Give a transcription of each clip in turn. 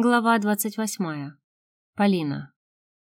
Глава двадцать восьмая. Полина.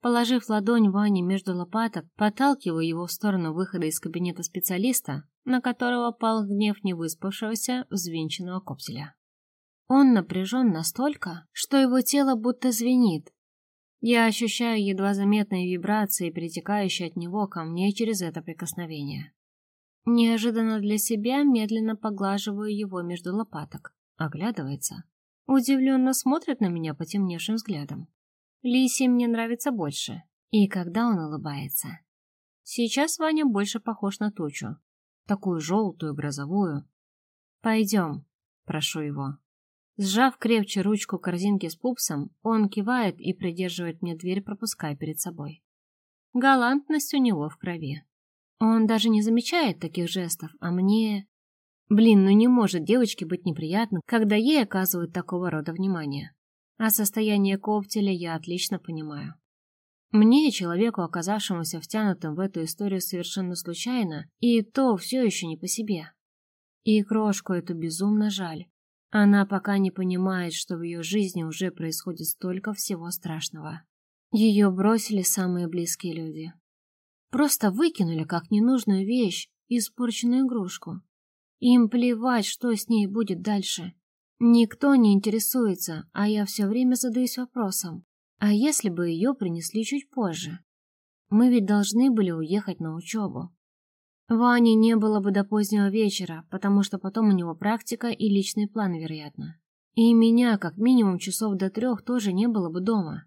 Положив ладонь Ване между лопаток, подталкиваю его в сторону выхода из кабинета специалиста, на которого пал гнев невыспавшегося, взвинченного копселя. Он напряжен настолько, что его тело будто звенит. Я ощущаю едва заметные вибрации, перетекающие от него ко мне через это прикосновение. Неожиданно для себя медленно поглаживаю его между лопаток. Оглядывается Удивленно смотрит на меня потемневшим взглядом. Лиси мне нравится больше. И когда он улыбается. Сейчас Ваня больше похож на тучу. Такую желтую, грозовую. «Пойдем», — прошу его. Сжав крепче ручку корзинки с пупсом, он кивает и придерживает мне дверь, пропуская перед собой. Галантность у него в крови. Он даже не замечает таких жестов, а мне... Блин, ну не может девочке быть неприятно, когда ей оказывают такого рода внимание. А состояние Коптеля я отлично понимаю. Мне, человеку, оказавшемуся втянутым в эту историю совершенно случайно, и то все еще не по себе. И крошку эту безумно жаль. Она пока не понимает, что в ее жизни уже происходит столько всего страшного. Ее бросили самые близкие люди. Просто выкинули как ненужную вещь, испорченную игрушку. Им плевать, что с ней будет дальше. Никто не интересуется, а я все время задаюсь вопросом. А если бы ее принесли чуть позже? Мы ведь должны были уехать на учебу. Вани не было бы до позднего вечера, потому что потом у него практика и личный план, вероятно. И меня, как минимум часов до трех, тоже не было бы дома.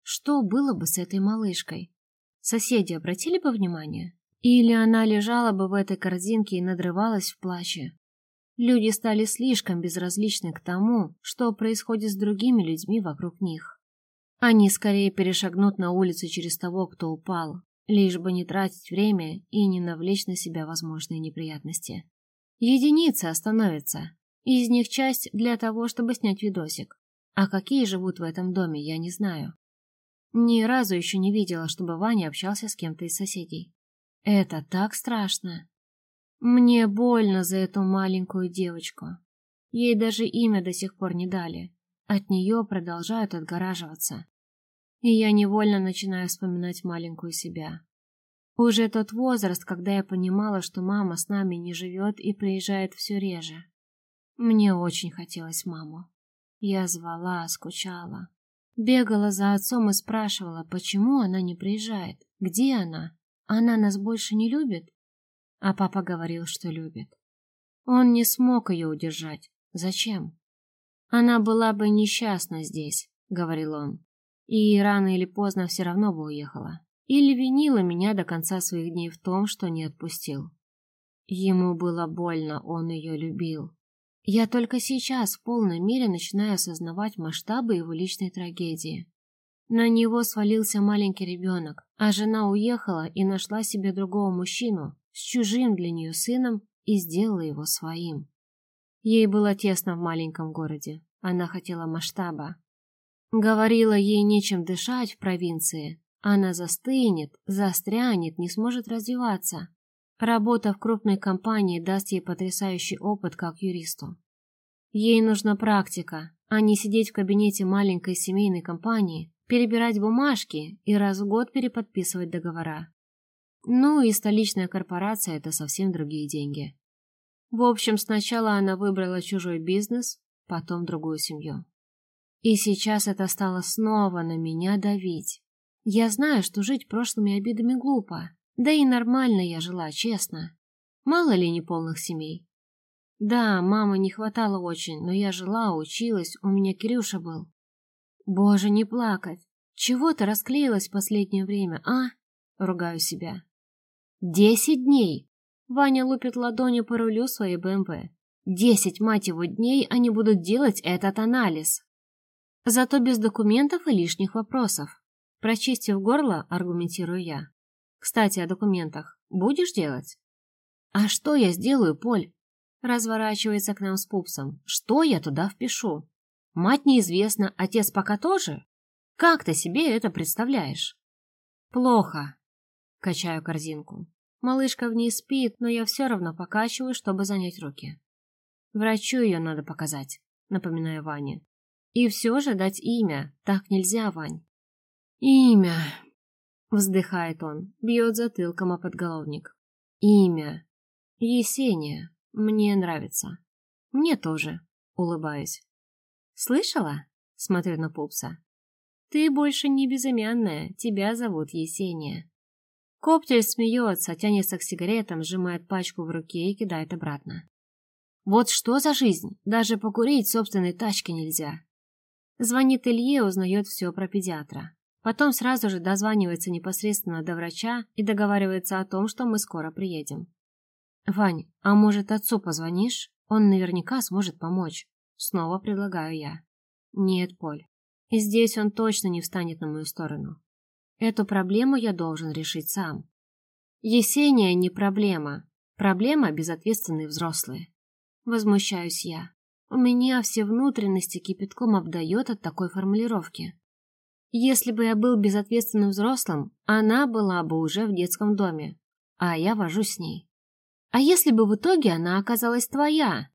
Что было бы с этой малышкой? Соседи обратили бы внимание? Или она лежала бы в этой корзинке и надрывалась в плаче. Люди стали слишком безразличны к тому, что происходит с другими людьми вокруг них. Они скорее перешагнут на улицу через того, кто упал, лишь бы не тратить время и не навлечь на себя возможные неприятности. Единицы остановятся, из них часть для того, чтобы снять видосик. А какие живут в этом доме, я не знаю. Ни разу еще не видела, чтобы Ваня общался с кем-то из соседей. Это так страшно. Мне больно за эту маленькую девочку. Ей даже имя до сих пор не дали. От нее продолжают отгораживаться. И я невольно начинаю вспоминать маленькую себя. Уже тот возраст, когда я понимала, что мама с нами не живет и приезжает все реже. Мне очень хотелось маму. Я звала, скучала. Бегала за отцом и спрашивала, почему она не приезжает, где она. Она нас больше не любит? А папа говорил, что любит. Он не смог ее удержать. Зачем? Она была бы несчастна здесь, говорил он. И рано или поздно все равно бы уехала. Или винила меня до конца своих дней в том, что не отпустил. Ему было больно, он ее любил. Я только сейчас в полной мере начинаю осознавать масштабы его личной трагедии. На него свалился маленький ребенок, а жена уехала и нашла себе другого мужчину с чужим для нее сыном и сделала его своим. Ей было тесно в маленьком городе, она хотела масштаба. Говорила ей нечем дышать в провинции, она застынет, застрянет, не сможет развиваться. Работа в крупной компании даст ей потрясающий опыт как юристу. Ей нужна практика, а не сидеть в кабинете маленькой семейной компании, перебирать бумажки и раз в год переподписывать договора. Ну и столичная корпорация – это совсем другие деньги. В общем, сначала она выбрала чужой бизнес, потом другую семью. И сейчас это стало снова на меня давить. Я знаю, что жить прошлыми обидами глупо, да и нормально я жила, честно. Мало ли неполных семей. Да, мамы не хватало очень, но я жила, училась, у меня Кирюша был. Боже, не плакать. Чего ты расклеилась в последнее время, а? Ругаю себя. Десять дней. Ваня лупит ладонью по рулю своей БМВ. Десять, мать его, дней они будут делать этот анализ. Зато без документов и лишних вопросов. Прочистив горло, аргументирую я. Кстати, о документах. Будешь делать? А что я сделаю, Поль? Разворачивается к нам с пупсом. Что я туда впишу? Мать неизвестна, отец пока тоже? Как ты себе это представляешь? Плохо. Качаю корзинку. Малышка в ней спит, но я все равно покачиваю, чтобы занять руки. Врачу ее надо показать, напоминаю Ване. И все же дать имя. Так нельзя, Вань. Имя. Вздыхает он, бьет затылком о подголовник. Имя. Есения. Мне нравится. Мне тоже. Улыбаюсь. Слышала? Смотрю на пупса. Ты больше не безымянная, тебя зовут Есения. Коптель смеется, тянется к сигаретам, сжимает пачку в руке и кидает обратно. Вот что за жизнь? Даже покурить собственной тачке нельзя. Звонит Илье, узнает все про педиатра. Потом сразу же дозванивается непосредственно до врача и договаривается о том, что мы скоро приедем. «Вань, а может, отцу позвонишь? Он наверняка сможет помочь». Снова предлагаю я. «Нет, Поль, и здесь он точно не встанет на мою сторону. Эту проблему я должен решить сам. Есения не проблема. Проблема – безответственные взрослые. Возмущаюсь я. У меня все внутренности кипятком обдает от такой формулировки. Если бы я был безответственным взрослым, она была бы уже в детском доме, а я вожусь с ней. А если бы в итоге она оказалась твоя?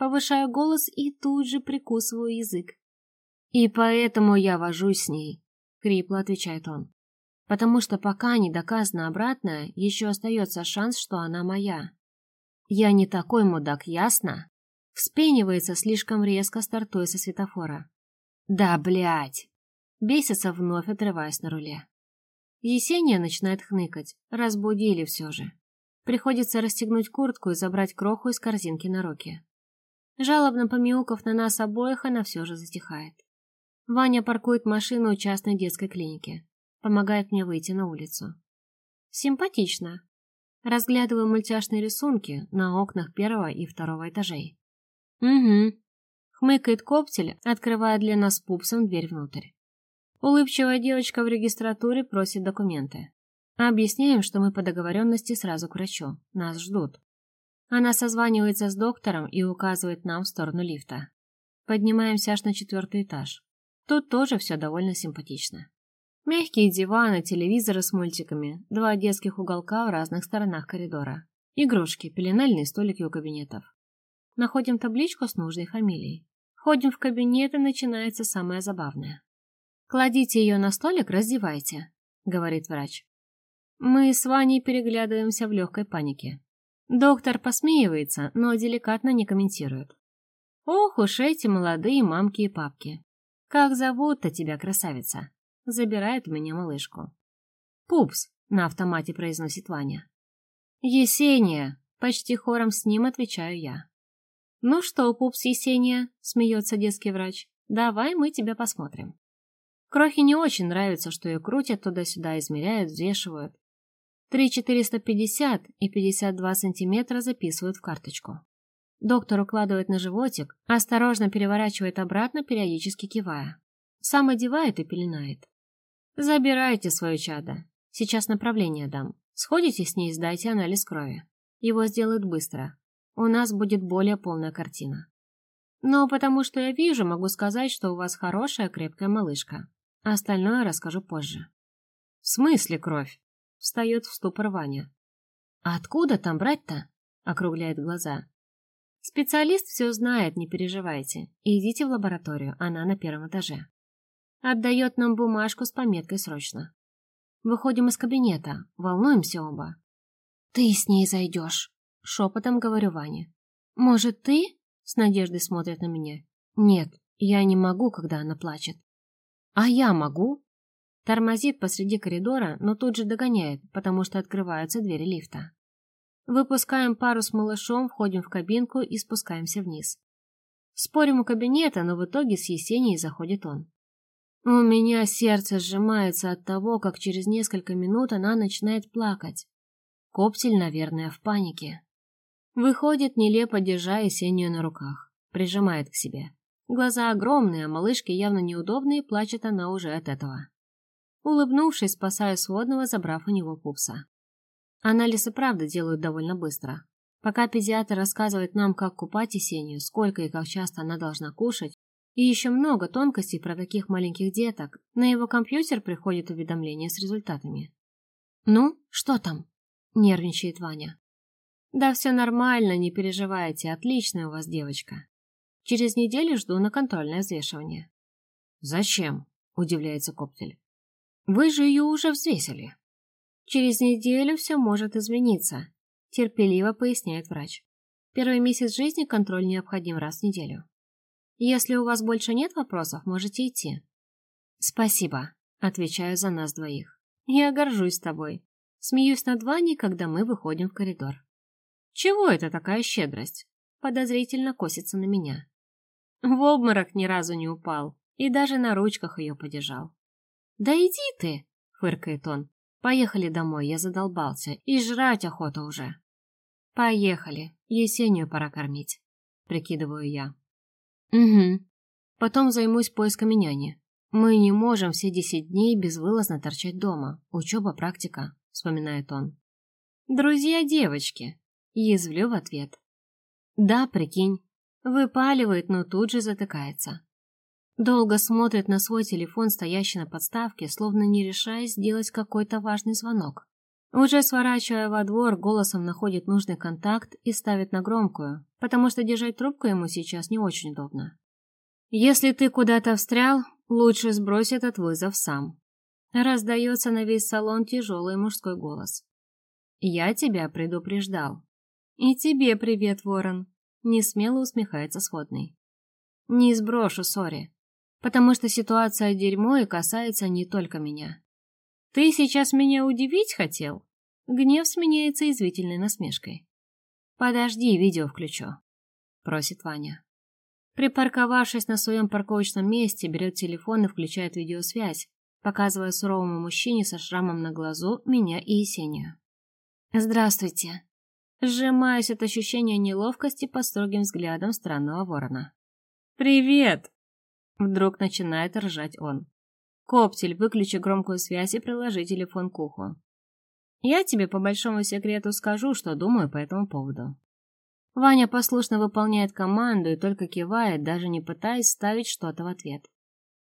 Повышаю голос и тут же прикусываю язык. И поэтому я вожусь с ней, хрипло отвечает он. Потому что пока не доказано обратное, еще остается шанс, что она моя. Я не такой мудак, ясно? Вспенивается слишком резко, стартуя со светофора. Да, блядь! Бесится вновь, отрываясь на руле. Есения начинает хныкать. Разбудили все же. Приходится расстегнуть куртку и забрать кроху из корзинки на руки. Жалобно помяукав на нас обоих, она все же затихает. Ваня паркует машину у частной детской клиники. Помогает мне выйти на улицу. Симпатично. Разглядываю мультяшные рисунки на окнах первого и второго этажей. Угу. Хмыкает коптель, открывая для нас пупсом дверь внутрь. Улыбчивая девочка в регистратуре просит документы. Объясняем, что мы по договоренности сразу к врачу. Нас ждут. Она созванивается с доктором и указывает нам в сторону лифта. Поднимаемся аж на четвертый этаж. Тут тоже все довольно симпатично. Мягкие диваны, телевизоры с мультиками, два детских уголка в разных сторонах коридора. Игрушки, пеленальные столики у кабинетов. Находим табличку с нужной фамилией. Ходим в кабинет, и начинается самое забавное. «Кладите ее на столик, раздевайте», — говорит врач. Мы с Ваней переглядываемся в легкой панике. Доктор посмеивается, но деликатно не комментирует. «Ох уж эти молодые мамки и папки! Как зовут-то тебя, красавица?» Забирает меня малышку. «Пупс», — на автомате произносит Ваня. «Есения», — почти хором с ним отвечаю я. «Ну что, пупс Есения?» — смеется детский врач. «Давай мы тебя посмотрим». Крохе не очень нравится, что ее крутят туда-сюда, измеряют, взвешивают. Три четыреста пятьдесят и пятьдесят два сантиметра записывают в карточку. Доктор укладывает на животик, осторожно переворачивает обратно, периодически кивая. Сам одевает и пеленает. «Забирайте свое чадо. Сейчас направление дам. Сходите с ней и сдайте анализ крови. Его сделают быстро у нас будет более полная картина. Но потому что я вижу, могу сказать, что у вас хорошая крепкая малышка. Остальное расскажу позже. В смысле кровь? Встает в ступор Ваня. А откуда там брать-то? Округляет глаза. Специалист все знает, не переживайте. Идите в лабораторию, она на первом этаже. Отдает нам бумажку с пометкой «Срочно». Выходим из кабинета, волнуемся оба. Ты с ней зайдешь, Шепотом говорю Ване. «Может, ты?» С надеждой смотрит на меня. «Нет, я не могу, когда она плачет». «А я могу?» Тормозит посреди коридора, но тут же догоняет, потому что открываются двери лифта. Выпускаем пару с малышом, входим в кабинку и спускаемся вниз. Спорим у кабинета, но в итоге с Есенией заходит он. У меня сердце сжимается от того, как через несколько минут она начинает плакать. Коптель, наверное, в панике. Выходит, нелепо держа Есению на руках. Прижимает к себе. Глаза огромные, а малышке явно неудобные, плачет она уже от этого. Улыбнувшись, спасаю сводного, забрав у него пупса. Анализы правда делают довольно быстро. Пока педиатр рассказывает нам, как купать Есению, сколько и как часто она должна кушать, и еще много тонкостей про таких маленьких деток, на его компьютер приходит уведомление с результатами. «Ну, что там?» – нервничает Ваня. Да все нормально, не переживайте, отличная у вас девочка. Через неделю жду на контрольное взвешивание. «Зачем?» — удивляется Коптель. «Вы же ее уже взвесили». «Через неделю все может измениться», — терпеливо поясняет врач. «Первый месяц жизни контроль необходим раз в неделю. Если у вас больше нет вопросов, можете идти». «Спасибо», — отвечаю за нас двоих. «Я горжусь тобой. Смеюсь над Ваней, когда мы выходим в коридор». «Чего это такая щедрость?» Подозрительно косится на меня. В обморок ни разу не упал и даже на ручках ее подержал. «Да иди ты!» — фыркает он. «Поехали домой, я задолбался, и жрать охота уже». «Поехали, Есению пора кормить», — прикидываю я. «Угу. Потом займусь поисками няни. Мы не можем все десять дней безвылазно торчать дома. Учеба, практика», — вспоминает он. «Друзья девочки», — язвлю в ответ. «Да, прикинь, Выпаливает, но тут же затыкается. Долго смотрит на свой телефон, стоящий на подставке, словно не решаясь сделать какой-то важный звонок. Уже сворачивая во двор, голосом находит нужный контакт и ставит на громкую, потому что держать трубку ему сейчас не очень удобно. «Если ты куда-то встрял, лучше сбрось этот вызов сам». Раздается на весь салон тяжелый мужской голос. «Я тебя предупреждал». «И тебе привет, Ворон. Несмело усмехается сводный. Не сброшу, сори, потому что ситуация дерьмо и касается не только меня. Ты сейчас меня удивить хотел? Гнев сменяется извительной насмешкой. Подожди, видео включу, просит Ваня. Припарковавшись на своем парковочном месте, берет телефон и включает видеосвязь, показывая суровому мужчине со шрамом на глазу меня и Есению. «Здравствуйте», Сжимаюсь от ощущения неловкости под строгим взглядом странного ворона. «Привет!» Вдруг начинает ржать он. «Коптель, выключи громкую связь и приложи телефон к уху. Я тебе по большому секрету скажу, что думаю по этому поводу». Ваня послушно выполняет команду и только кивает, даже не пытаясь ставить что-то в ответ.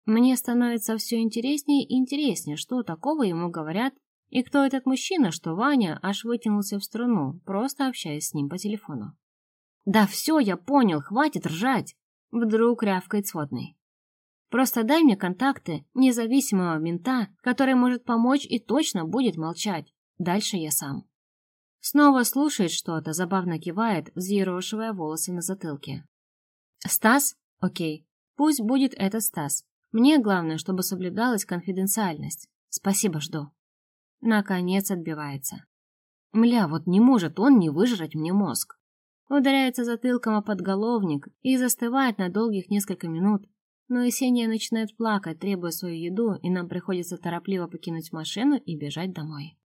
Мне становится все интереснее и интереснее, что такого ему говорят и кто этот мужчина, что Ваня аж вытянулся в струну, просто общаясь с ним по телефону? «Да все, я понял, хватит ржать!» Вдруг рявкает сводный. «Просто дай мне контакты независимого мента, который может помочь и точно будет молчать. Дальше я сам». Снова слушает что-то, забавно кивает, взъерошивая волосы на затылке. «Стас? Окей. Пусть будет это Стас. Мне главное, чтобы соблюдалась конфиденциальность. Спасибо, жду». Наконец отбивается. Мля, вот не может он не выжрать мне мозг. Ударяется затылком о подголовник и застывает на долгих несколько минут, но Есения начинает плакать, требуя свою еду, и нам приходится торопливо покинуть машину и бежать домой.